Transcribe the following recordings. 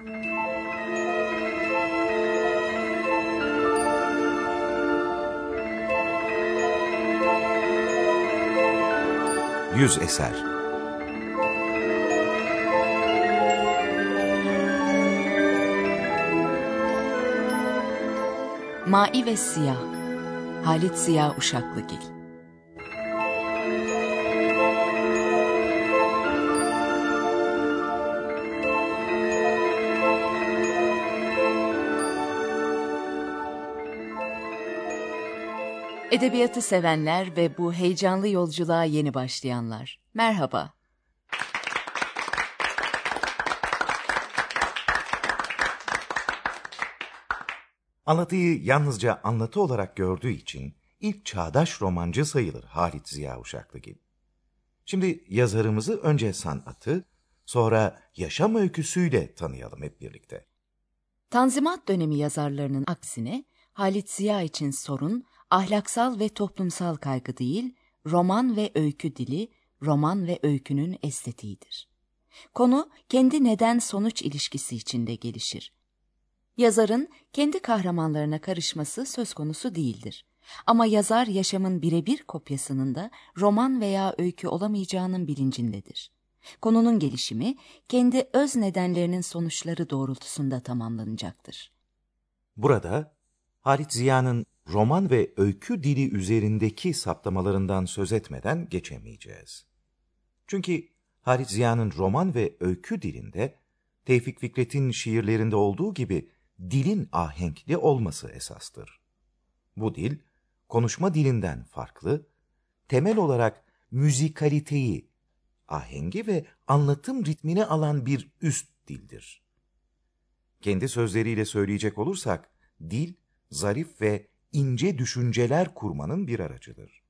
Yüz Eser Mai ve Siyah Halit Ziya Uşaklıgil Edebiyatı sevenler ve bu heyecanlı yolculuğa yeni başlayanlar. Merhaba. Anlatıyı yalnızca anlatı olarak gördüğü için ilk çağdaş romancı sayılır Halit Ziya Uşaklıgil. Şimdi yazarımızı önce sanatı, sonra yaşam öyküsüyle tanıyalım hep birlikte. Tanzimat dönemi yazarlarının aksine Halit Ziya için sorun ahlaksal ve toplumsal kaygı değil, roman ve öykü dili, roman ve öykünün estetiğidir. Konu kendi neden-sonuç ilişkisi içinde gelişir. Yazarın kendi kahramanlarına karışması söz konusu değildir. Ama yazar yaşamın birebir kopyasının da roman veya öykü olamayacağının bilincindedir. Konunun gelişimi kendi öz nedenlerinin sonuçları doğrultusunda tamamlanacaktır. Burada Halit Ziya'nın roman ve öykü dili üzerindeki saptamalarından söz etmeden geçemeyeceğiz. Çünkü Halit Ziya'nın roman ve öykü dilinde Tevfik Fikret'in şiirlerinde olduğu gibi dilin ahenkli olması esastır. Bu dil, konuşma dilinden farklı, temel olarak müzikaliteyi, ahengi ve anlatım ritmini alan bir üst dildir. Kendi sözleriyle söyleyecek olursak, dil, zarif ve ince düşünceler kurmanın bir aracıdır.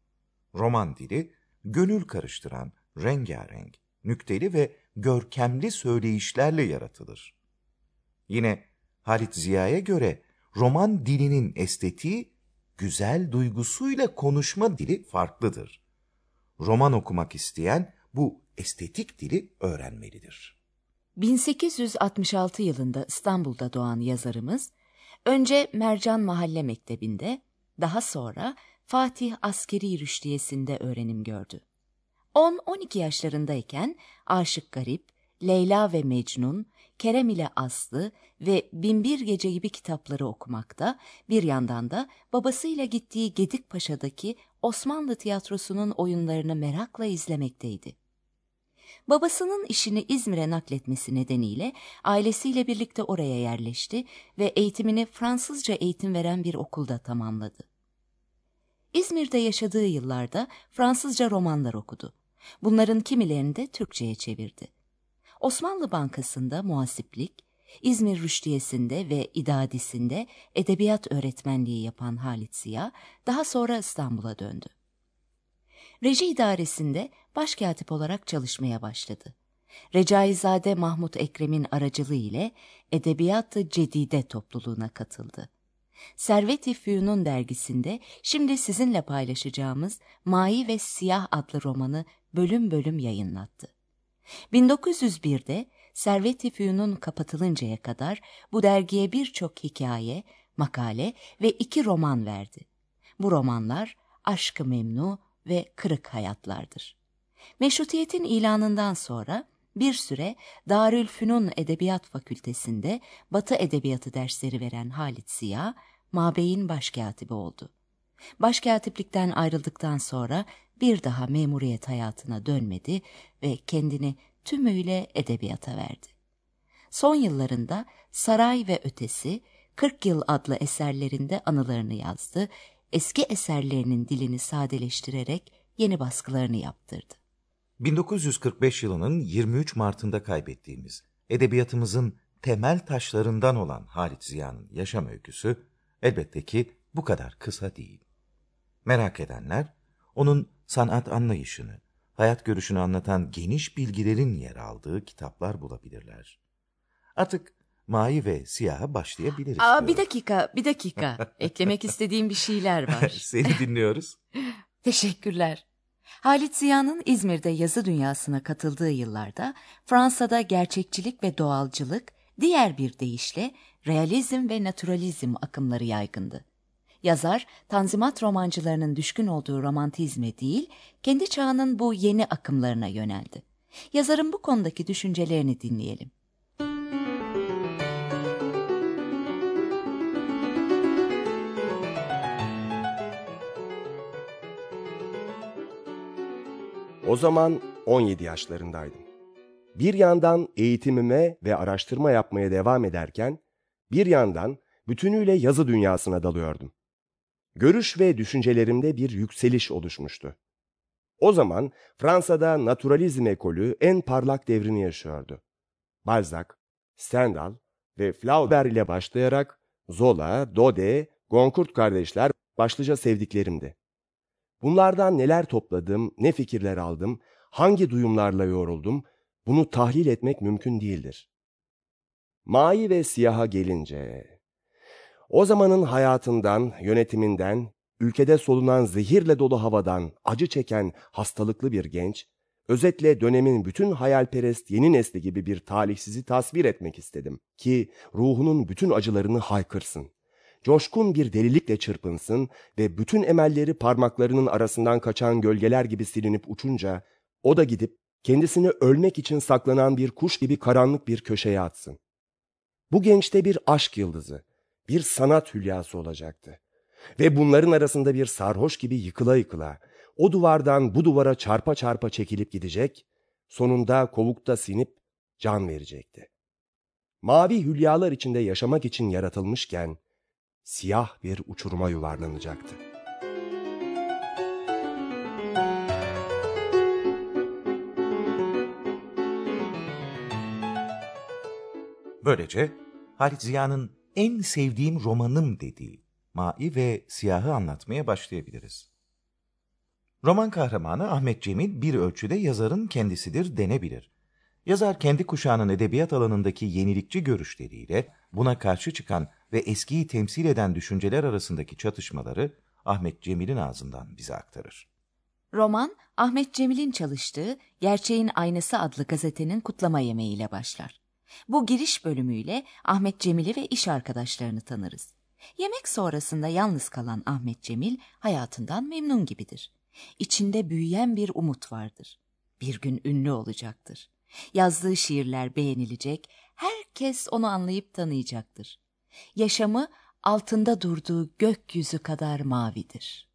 Roman dili, gönül karıştıran, rengarenk, nükteli ve görkemli söyleyişlerle yaratılır. Yine Halit Ziya'ya göre roman dilinin estetiği, güzel duygusuyla konuşma dili farklıdır. Roman okumak isteyen bu estetik dili öğrenmelidir. 1866 yılında İstanbul'da doğan yazarımız, Önce Mercan Mahalle Mektebi'nde, daha sonra Fatih Askeri Rüştiyesi'nde öğrenim gördü. 10-12 yaşlarındayken Aşık Garip, Leyla ve Mecnun, Kerem ile Aslı ve Binbir Gece gibi kitapları okumakta, bir yandan da babasıyla gittiği Gedikpaşa'daki Osmanlı tiyatrosunun oyunlarını merakla izlemekteydi. Babasının işini İzmir'e nakletmesi nedeniyle ailesiyle birlikte oraya yerleşti ve eğitimini Fransızca eğitim veren bir okulda tamamladı. İzmir'de yaşadığı yıllarda Fransızca romanlar okudu. Bunların kimilerini de Türkçe'ye çevirdi. Osmanlı Bankası'nda muhasiplik, İzmir Rüştiyesi'nde ve İdadisi'nde edebiyat öğretmenliği yapan Halit Ziya, daha sonra İstanbul'a döndü. Reji idaresinde başkatip olarak çalışmaya başladı. Recaizade Mahmut Ekrem'in aracılığı ile Edebiyat-ı Cedide topluluğuna katıldı. Servet-i Füyun'un dergisinde şimdi sizinle paylaşacağımız Mai ve Siyah adlı romanı bölüm bölüm yayınlattı. 1901'de Servet-i Füyun'un kapatılıncaya kadar bu dergiye birçok hikaye, makale ve iki roman verdi. Bu romanlar Aşkı Memnu ve Kırık Hayatlardır. Meşrutiyetin ilanından sonra bir süre Darülfünun Edebiyat Fakültesinde Batı Edebiyatı dersleri veren Halit Ziya, Mabey'in başkatibi oldu. Başkatiplikten ayrıldıktan sonra bir daha memuriyet hayatına dönmedi ve kendini tümüyle edebiyata verdi. Son yıllarında Saray ve Ötesi, 40 Yıl adlı eserlerinde anılarını yazdı, eski eserlerinin dilini sadeleştirerek yeni baskılarını yaptırdı. 1945 yılının 23 Mart'ında kaybettiğimiz edebiyatımızın temel taşlarından olan Halit Ziya'nın yaşam öyküsü elbette ki bu kadar kısa değil. Merak edenler onun sanat anlayışını, hayat görüşünü anlatan geniş bilgilerin yer aldığı kitaplar bulabilirler. Artık mavi ve siyaha başlayabiliriz. Aa, bir dakika, bir dakika. Eklemek istediğim bir şeyler var. Seni dinliyoruz. Teşekkürler. Halit Ziya'nın İzmir'de yazı dünyasına katıldığı yıllarda Fransa'da gerçekçilik ve doğalcılık, Diğer bir deyişle realizm ve naturalizm akımları yaygındı. Yazar, Tanzimat romancılarının düşkün olduğu romantizme değil, kendi çağının bu yeni akımlarına yöneldi. Yazarın bu konudaki düşüncelerini dinleyelim. O zaman 17 yaşlarındaydım. Bir yandan eğitimime ve araştırma yapmaya devam ederken, bir yandan bütünüyle yazı dünyasına dalıyordum. Görüş ve düşüncelerimde bir yükseliş oluşmuştu. O zaman Fransa'da naturalizm ekolü en parlak devrini yaşıyordu. Balzac, Stendhal ve Flaubert ile başlayarak Zola, Dode, Goncourt kardeşler başlıca sevdiklerimdi. Bunlardan neler topladım, ne fikirler aldım, hangi duyumlarla yoruldum, bunu tahlil etmek mümkün değildir. Mavi ve siyaha gelince, o zamanın hayatından, yönetiminden, ülkede solunan zehirle dolu havadan acı çeken hastalıklı bir genç, özetle dönemin bütün hayalperest yeni nesli gibi bir talihsizi tasvir etmek istedim ki ruhunun bütün acılarını haykırsın. Coşkun bir delilikle çırpınsın ve bütün emelleri parmaklarının arasından kaçan gölgeler gibi silinip uçunca, o da gidip kendisini ölmek için saklanan bir kuş gibi karanlık bir köşeye atsın. Bu gençte bir aşk yıldızı, bir sanat hülyası olacaktı. Ve bunların arasında bir sarhoş gibi yıkıla yıkıla, o duvardan bu duvara çarpa çarpa çekilip gidecek, sonunda kovukta sinip can verecekti. Mavi hülyalar içinde yaşamak için yaratılmışken, siyah bir uçuruma yuvarlanacaktı. Böylece Halit Ziya'nın en sevdiğim romanım dediği Ma'i ve Siyah'ı anlatmaya başlayabiliriz. Roman kahramanı Ahmet Cemil bir ölçüde yazarın kendisidir denebilir. Yazar kendi kuşağının edebiyat alanındaki yenilikçi görüşleriyle buna karşı çıkan ve eskiyi temsil eden düşünceler arasındaki çatışmaları Ahmet Cemil'in ağzından bize aktarır. Roman, Ahmet Cemil'in çalıştığı Gerçeğin Aynası adlı gazetenin kutlama yemeğiyle başlar. Bu giriş bölümüyle Ahmet Cemil'i ve iş arkadaşlarını tanırız. Yemek sonrasında yalnız kalan Ahmet Cemil hayatından memnun gibidir. İçinde büyüyen bir umut vardır. Bir gün ünlü olacaktır. Yazdığı şiirler beğenilecek, herkes onu anlayıp tanıyacaktır. Yaşamı altında durduğu gökyüzü kadar mavidir.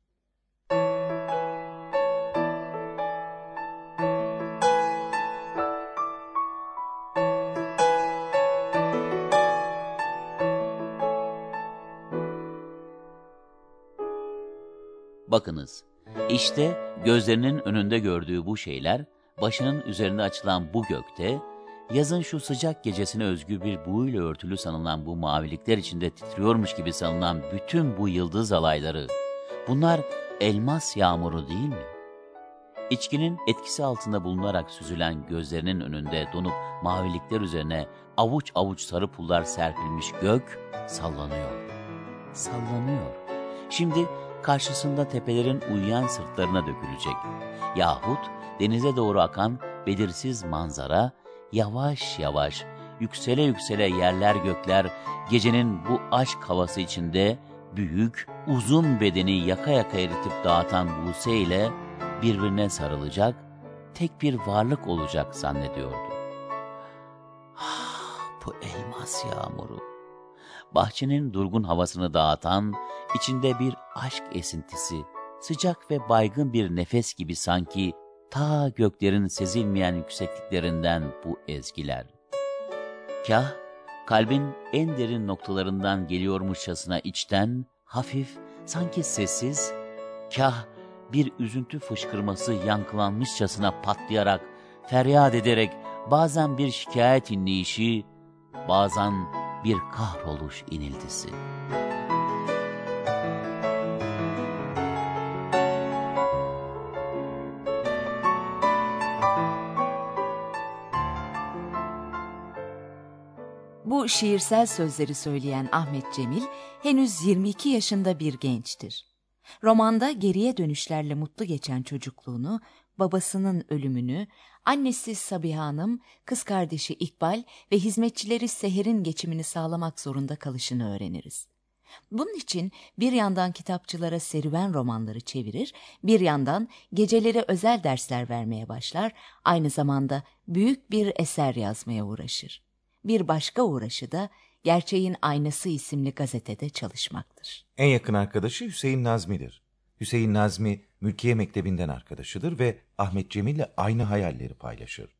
Bakınız, işte gözlerinin önünde gördüğü bu şeyler, başının üzerinde açılan bu gökte, yazın şu sıcak gecesine özgü bir buğuyla örtülü sanılan bu mavilikler içinde titriyormuş gibi sanılan bütün bu yıldız alayları, bunlar elmas yağmuru değil mi? İçkinin etkisi altında bulunarak süzülen gözlerinin önünde donup mavilikler üzerine avuç avuç sarı pullar serpilmiş gök sallanıyor. Sallanıyor. Şimdi karşısında tepelerin uyuyan sırtlarına dökülecek. Yahut denize doğru akan belirsiz manzara yavaş yavaş yüksele yüksele yerler gökler gecenin bu aşk havası içinde büyük uzun bedeni yaka yaka eritip dağıtan Buse ile birbirine sarılacak tek bir varlık olacak zannediyordu. Ah, bu elmas yağmuru. Bahçenin durgun havasını dağıtan, içinde bir aşk esintisi, sıcak ve baygın bir nefes gibi sanki ta göklerin sezilmeyen yüksekliklerinden bu ezgiler. Kah kalbin en derin noktalarından geliyormuşçasına içten, hafif, sanki sessiz, kah bir üzüntü fışkırması yankılanmışçasına patlayarak, feryat ederek bazen bir şikayet inleyişi, bazen bir kahroluş iniltisi. Şiirsel sözleri söyleyen Ahmet Cemil henüz 22 yaşında bir gençtir. Romanda geriye dönüşlerle mutlu geçen çocukluğunu, babasının ölümünü, annesi Sabiha Hanım, kız kardeşi İkbal ve hizmetçileri Seher'in geçimini sağlamak zorunda kalışını öğreniriz. Bunun için bir yandan kitapçılara serüven romanları çevirir, bir yandan geceleri özel dersler vermeye başlar, aynı zamanda büyük bir eser yazmaya uğraşır. Bir başka uğraşı da Gerçeğin Aynası isimli gazetede çalışmaktır. En yakın arkadaşı Hüseyin Nazmi'dir. Hüseyin Nazmi, Mülkiye Mektebi'nden arkadaşıdır ve Ahmet Cemil'le aynı hayalleri paylaşır.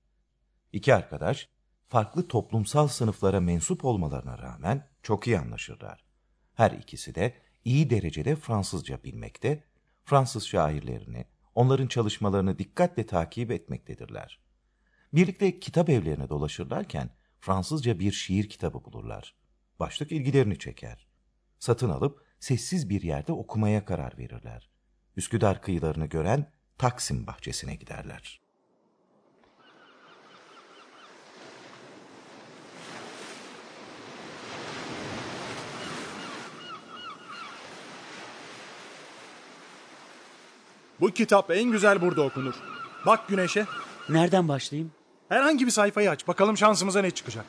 İki arkadaş, farklı toplumsal sınıflara mensup olmalarına rağmen çok iyi anlaşırlar. Her ikisi de iyi derecede Fransızca bilmekte, Fransız şairlerini, onların çalışmalarını dikkatle takip etmektedirler. Birlikte kitap evlerine dolaşırlarken Fransızca bir şiir kitabı bulurlar. Başlık ilgilerini çeker. Satın alıp sessiz bir yerde okumaya karar verirler. Üsküdar kıyılarını gören Taksim bahçesine giderler. Bu kitap en güzel burada okunur. Bak güneşe. Nereden başlayayım? Herhangi bir sayfayı aç. Bakalım şansımıza ne çıkacak.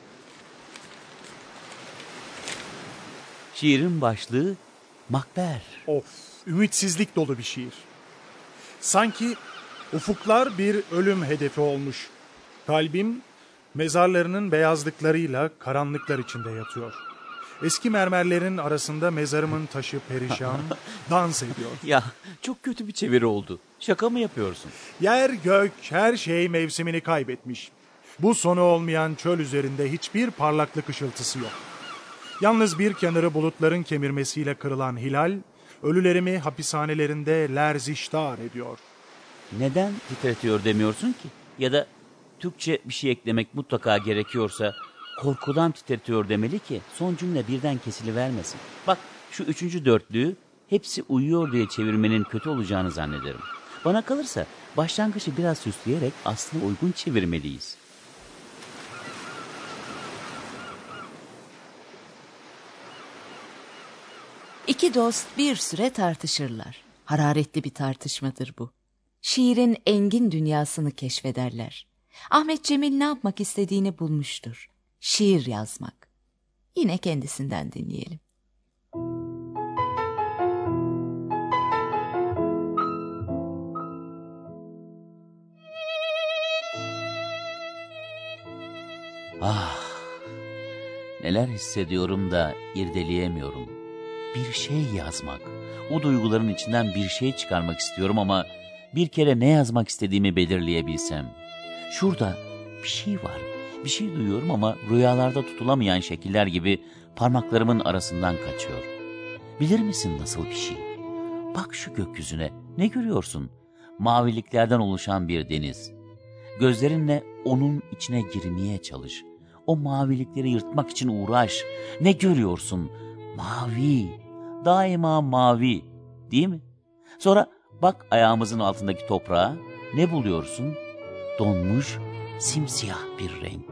Şiirin başlığı Makber. Of, ümitsizlik dolu bir şiir. Sanki ufuklar bir ölüm hedefi olmuş. Kalbim mezarlarının beyazlıklarıyla karanlıklar içinde yatıyor. Eski mermerlerin arasında mezarımın taşı perişan dans ediyor. Ya çok kötü bir çeviri oldu. Şaka mı yapıyorsun? Yer gök her şey mevsimini kaybetmiş. Bu sonu olmayan çöl üzerinde hiçbir parlaklık ışıltısı yok. Yalnız bir kenarı bulutların kemirmesiyle kırılan hilal, ölülerimi hapishanelerinde lerziştar ediyor. Neden titretiyor demiyorsun ki? Ya da Türkçe bir şey eklemek mutlaka gerekiyorsa korkudan titretiyor demeli ki son cümle birden kesilivermesin. Bak şu üçüncü dörtlüğü hepsi uyuyor diye çevirmenin kötü olacağını zannederim. Bana kalırsa başlangıcı biraz süsleyerek aslında uygun çevirmeliyiz. İki dost bir süre tartışırlar. Hararetli bir tartışmadır bu. Şiirin engin dünyasını keşfederler. Ahmet Cemil ne yapmak istediğini bulmuştur. Şiir yazmak. Yine kendisinden dinleyelim. Ah, neler hissediyorum da irdeleyemiyorum. Bir şey yazmak, o duyguların içinden bir şey çıkarmak istiyorum ama bir kere ne yazmak istediğimi belirleyebilsem. Şurada bir şey var, bir şey duyuyorum ama rüyalarda tutulamayan şekiller gibi parmaklarımın arasından kaçıyor. Bilir misin nasıl bir şey? Bak şu gökyüzüne, ne görüyorsun? Maviliklerden oluşan bir deniz. Gözlerinle onun içine girmeye çalış. O mavilikleri yırtmak için uğraş. Ne görüyorsun? Mavi. Daima mavi. Değil mi? Sonra bak ayağımızın altındaki toprağa. Ne buluyorsun? Donmuş simsiyah bir renk.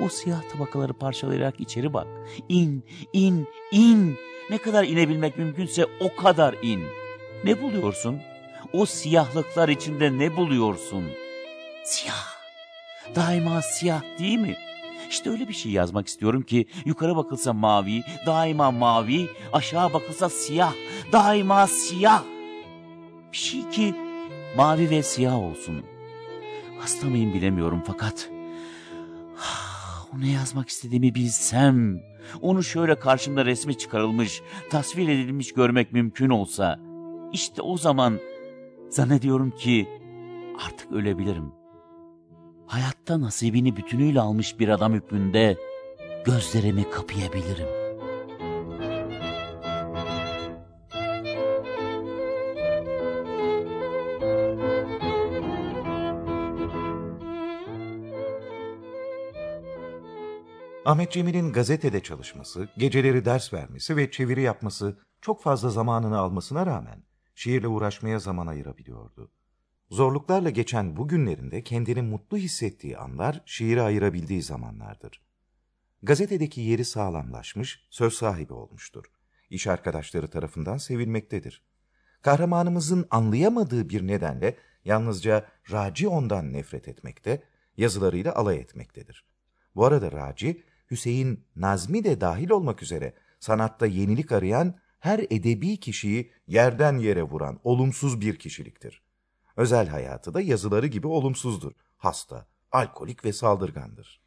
O siyah tabakaları parçalayarak içeri bak. İn, in, in. Ne kadar inebilmek mümkünse o kadar in. Ne buluyorsun? O siyahlıklar içinde ne buluyorsun? Siyah. Daima siyah değil mi? İşte öyle bir şey yazmak istiyorum ki yukarı bakılsa mavi, daima mavi, aşağı bakılsa siyah, daima siyah. Bir şey ki mavi ve siyah olsun. Hasta mıyım bilemiyorum fakat o ne yazmak istediğimi bilsem, onu şöyle karşımda resmi çıkarılmış, tasvir edilmiş görmek mümkün olsa, işte o zaman zannediyorum ki artık ölebilirim. Hayatta nasibini bütünüyle almış bir adam hükmünde gözlerimi kapayabilirim. Ahmet Cemil'in gazetede çalışması, geceleri ders vermesi ve çeviri yapması çok fazla zamanını almasına rağmen şiirle uğraşmaya zaman ayırabiliyordu. Zorluklarla geçen bu günlerinde kendini mutlu hissettiği anlar şiire ayırabildiği zamanlardır. Gazetedeki yeri sağlamlaşmış, söz sahibi olmuştur. İş arkadaşları tarafından sevilmektedir. kahramanımızın anlayamadığı bir nedenle yalnızca Raci ondan nefret etmekte, yazılarıyla alay etmektedir. Bu arada Raci, Hüseyin Nazmi de dahil olmak üzere sanatta yenilik arayan her edebi kişiyi yerden yere vuran olumsuz bir kişiliktir. Özel hayatı da yazıları gibi olumsuzdur. Hasta, alkolik ve saldırgandır.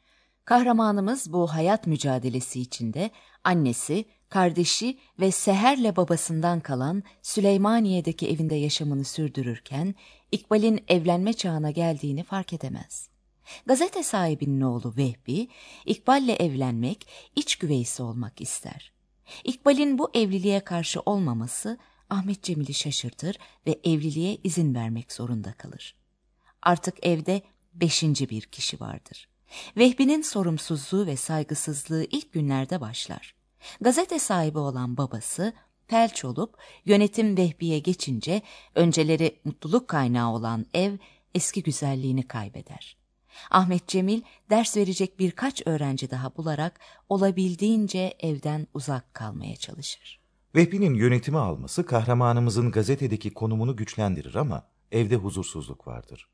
Kahramanımız bu hayat mücadelesi içinde annesi, kardeşi ve Seher'le babasından kalan Süleymaniye'deki evinde yaşamını sürdürürken İkbal'in evlenme çağına geldiğini fark edemez. Gazete sahibinin oğlu Vehbi, İkbal'le evlenmek, iç güveysi olmak ister. İkbal'in bu evliliğe karşı olmaması Ahmet Cemil'i şaşırtır ve evliliğe izin vermek zorunda kalır. Artık evde beşinci bir kişi vardır. Vehbi'nin sorumsuzluğu ve saygısızlığı ilk günlerde başlar. Gazete sahibi olan babası felç olup yönetim Vehbi'ye geçince önceleri mutluluk kaynağı olan ev eski güzelliğini kaybeder. Ahmet Cemil ders verecek birkaç öğrenci daha bularak olabildiğince evden uzak kalmaya çalışır. Vehbi'nin yönetimi alması kahramanımızın gazetedeki konumunu güçlendirir ama evde huzursuzluk vardır.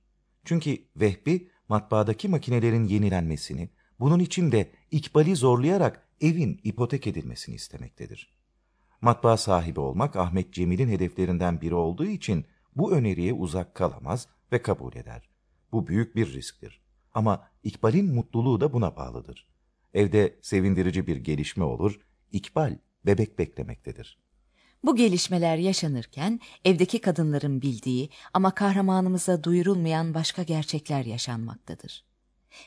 Çünkü Vehbi matbaadaki makinelerin yenilenmesini, bunun için de İkbal'i zorlayarak evin ipotek edilmesini istemektedir. Matbaa sahibi olmak Ahmet Cemil'in hedeflerinden biri olduğu için bu öneriye uzak kalamaz ve kabul eder. Bu büyük bir risktir. Ama İkbal'in mutluluğu da buna bağlıdır. Evde sevindirici bir gelişme olur, İkbal bebek beklemektedir. Bu gelişmeler yaşanırken evdeki kadınların bildiği ama kahramanımıza duyurulmayan başka gerçekler yaşanmaktadır.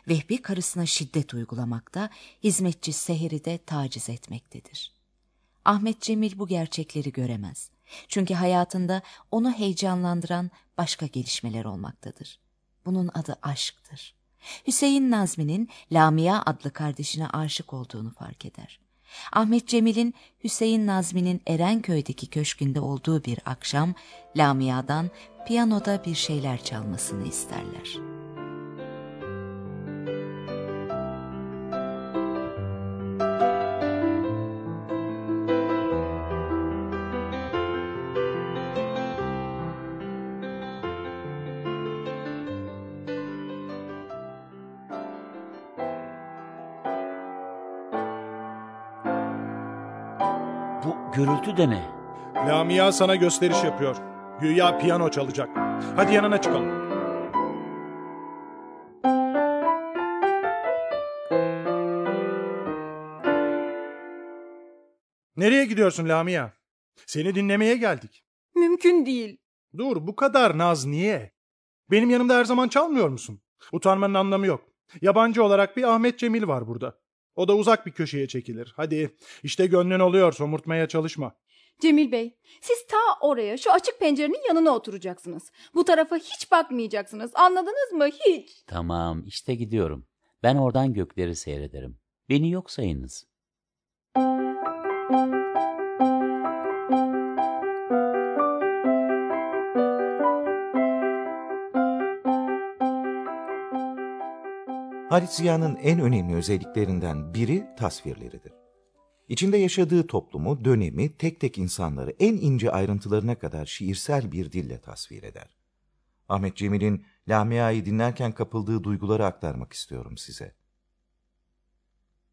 Vehbi karısına şiddet uygulamakta, hizmetçi Seher'i de taciz etmektedir. Ahmet Cemil bu gerçekleri göremez. Çünkü hayatında onu heyecanlandıran başka gelişmeler olmaktadır. Bunun adı aşktır. Hüseyin Nazmi'nin Lamia adlı kardeşine aşık olduğunu fark eder. Ahmet Cemil'in Hüseyin Nazmi'nin Erenköy'deki köşkünde olduğu bir akşam Lamia'dan piyanoda bir şeyler çalmasını isterler. Gürültü de ne? Lamia sana gösteriş yapıyor. Güya piyano çalacak. Hadi yanına çıkalım. Nereye gidiyorsun Lamia? Seni dinlemeye geldik. Mümkün değil. Dur bu kadar naz niye? Benim yanımda her zaman çalmıyor musun? Utanmanın anlamı yok. Yabancı olarak bir Ahmet Cemil var burada. O da uzak bir köşeye çekilir. Hadi işte gönlün oluyor somurtmaya çalışma. Cemil Bey, siz ta oraya şu açık pencerenin yanına oturacaksınız. Bu tarafa hiç bakmayacaksınız. Anladınız mı? Hiç. Tamam, işte gidiyorum. Ben oradan gökleri seyrederim. Beni yok sayınız. Halit Ziya'nın en önemli özelliklerinden biri tasvirleridir. İçinde yaşadığı toplumu, dönemi, tek tek insanları en ince ayrıntılarına kadar şiirsel bir dille tasvir eder. Ahmet Cemil'in Lamia'yı dinlerken kapıldığı duyguları aktarmak istiyorum size.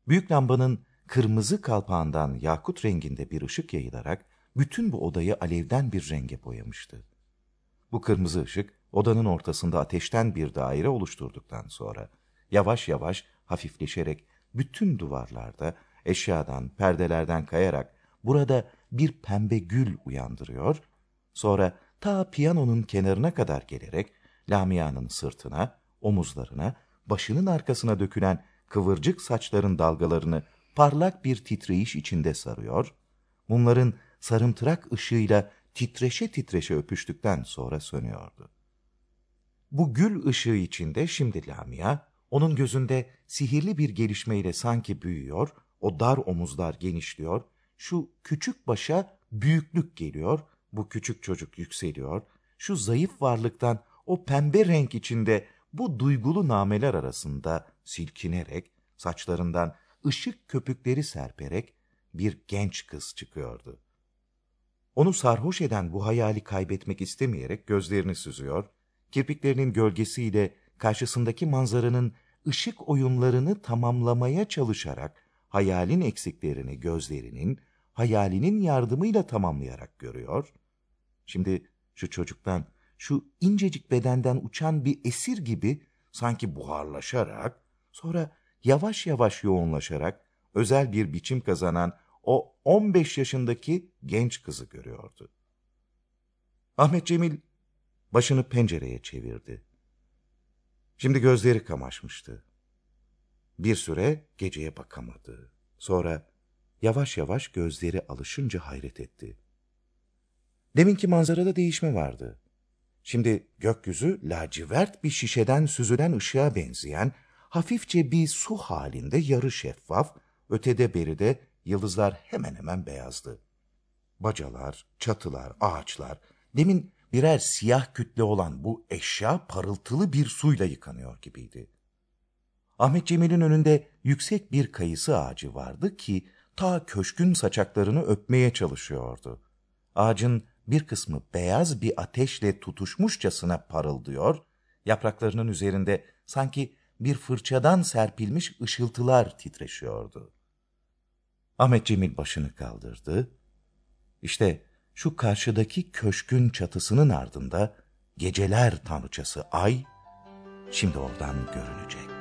Büyük lambanın kırmızı kalpağından yakut renginde bir ışık yayılarak bütün bu odayı alevden bir renge boyamıştı. Bu kırmızı ışık odanın ortasında ateşten bir daire oluşturduktan sonra yavaş yavaş hafifleşerek bütün duvarlarda eşyadan, perdelerden kayarak burada bir pembe gül uyandırıyor, sonra ta piyanonun kenarına kadar gelerek Lamia'nın sırtına, omuzlarına, başının arkasına dökülen kıvırcık saçların dalgalarını parlak bir titreyiş içinde sarıyor, mumların sarımtırak ışığıyla titreşe titreşe öpüştükten sonra sönüyordu. Bu gül ışığı içinde şimdi Lamia, onun gözünde sihirli bir gelişmeyle sanki büyüyor, o dar omuzlar genişliyor, şu küçük başa büyüklük geliyor, bu küçük çocuk yükseliyor, şu zayıf varlıktan o pembe renk içinde bu duygulu nameler arasında silkinerek, saçlarından ışık köpükleri serperek bir genç kız çıkıyordu. Onu sarhoş eden bu hayali kaybetmek istemeyerek gözlerini süzüyor, kirpiklerinin gölgesiyle karşısındaki manzaranın ışık oyunlarını tamamlamaya çalışarak hayalin eksiklerini gözlerinin, hayalinin yardımıyla tamamlayarak görüyor. Şimdi şu çocuktan, şu incecik bedenden uçan bir esir gibi sanki buharlaşarak, sonra yavaş yavaş yoğunlaşarak özel bir biçim kazanan o 15 yaşındaki genç kızı görüyordu. Ahmet Cemil başını pencereye çevirdi. Şimdi gözleri kamaşmıştı. Bir süre geceye bakamadı. Sonra yavaş yavaş gözleri alışınca hayret etti. Deminki manzarada değişme vardı. Şimdi gökyüzü lacivert bir şişeden süzülen ışığa benzeyen, hafifçe bir su halinde yarı şeffaf, ötede beride yıldızlar hemen hemen beyazdı. Bacalar, çatılar, ağaçlar, demin birer siyah kütle olan bu eşya parıltılı bir suyla yıkanıyor gibiydi. Ahmet Cemil'in önünde yüksek bir kayısı ağacı vardı ki ta köşkün saçaklarını öpmeye çalışıyordu. Ağacın bir kısmı beyaz bir ateşle tutuşmuşçasına parıldıyor, yapraklarının üzerinde sanki bir fırçadan serpilmiş ışıltılar titreşiyordu. Ahmet Cemil başını kaldırdı. İşte şu karşıdaki köşkün çatısının ardında geceler tanrıçası ay şimdi oradan görünecek.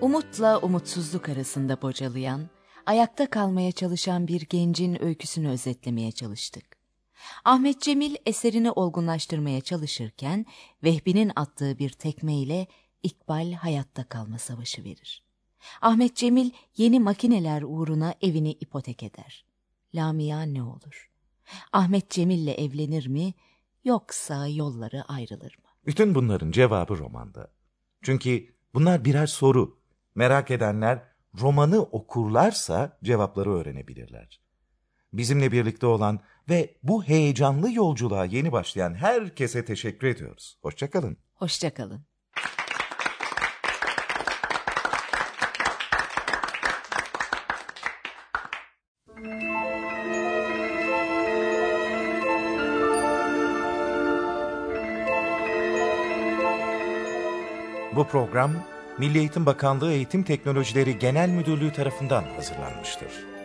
Umutla umutsuzluk arasında bocalayan, ayakta kalmaya çalışan bir gencin öyküsünü özetlemeye çalıştık. Ahmet Cemil eserini olgunlaştırmaya çalışırken Vehbi'nin attığı bir tekmeyle İkbal hayatta kalma savaşı verir. Ahmet Cemil yeni makineler uğruna evini ipotek eder. Lamia ne olur? Ahmet Cemil'le evlenir mi yoksa yolları ayrılır mı? Bütün bunların cevabı romanda. Çünkü bunlar birer soru. Merak edenler romanı okurlarsa cevapları öğrenebilirler. Bizimle birlikte olan ve bu heyecanlı yolculuğa yeni başlayan herkese teşekkür ediyoruz. Hoşçakalın. Hoşçakalın. Bu program Milli Eğitim Bakanlığı Eğitim Teknolojileri Genel Müdürlüğü tarafından hazırlanmıştır.